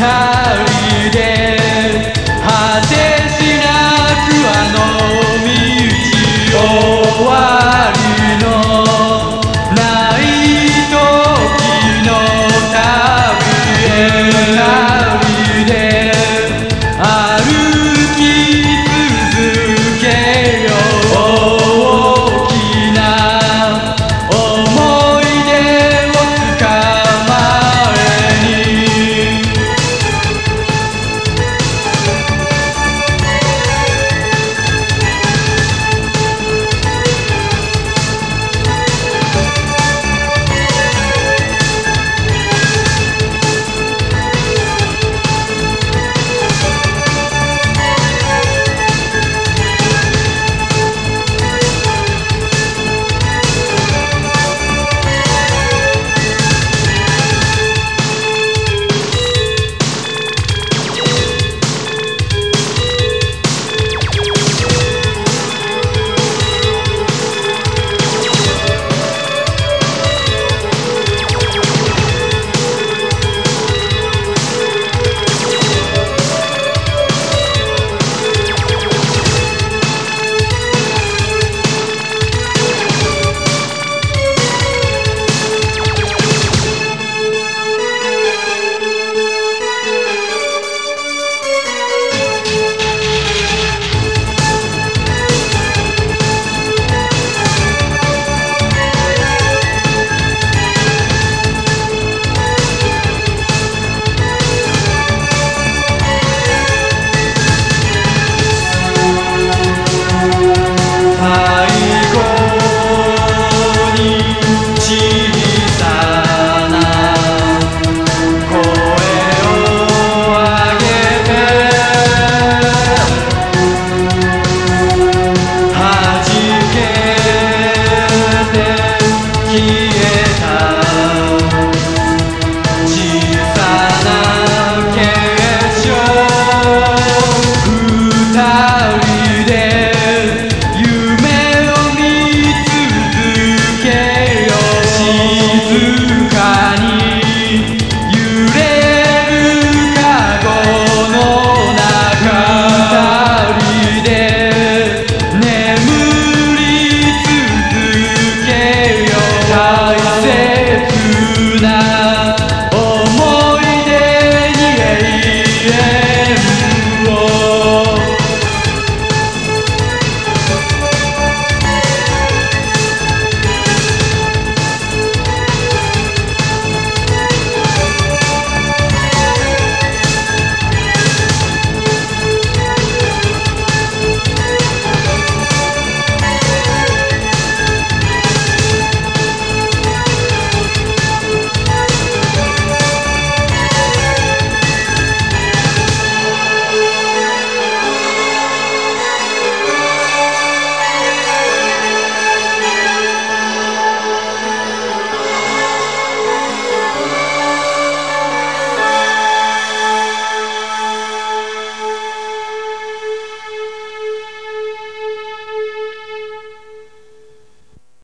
다